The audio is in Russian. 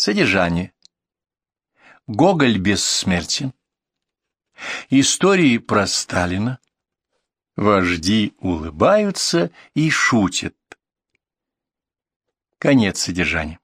Содержание. Гоголь бессмертен. Истории про Сталина. Вожди улыбаются и шутят. Конец содержания.